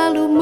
selalu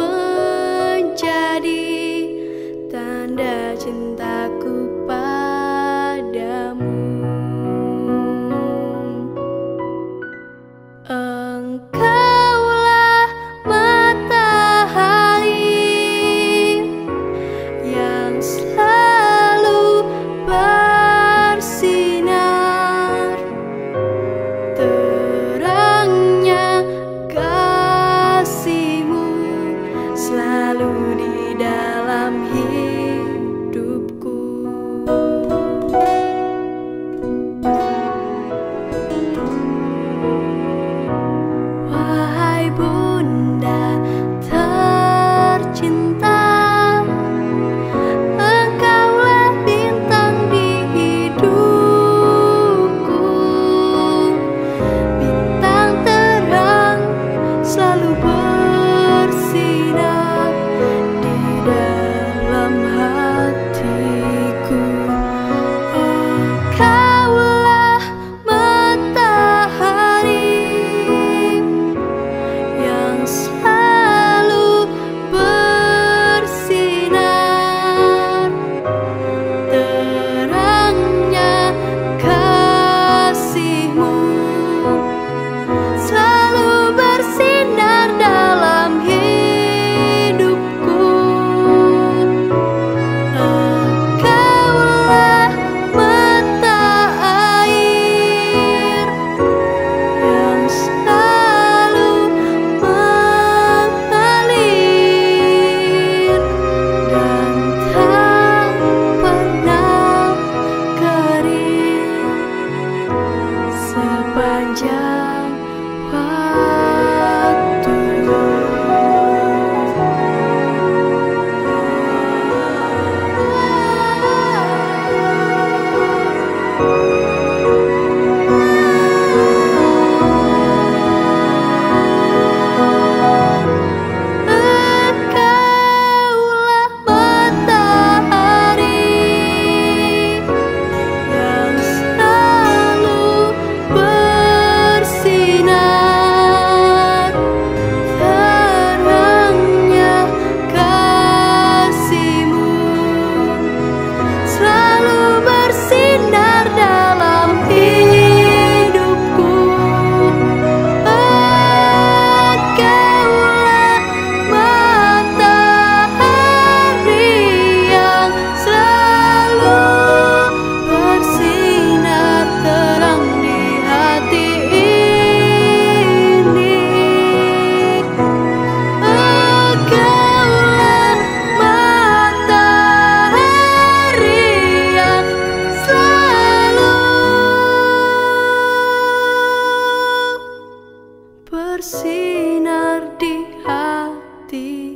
地。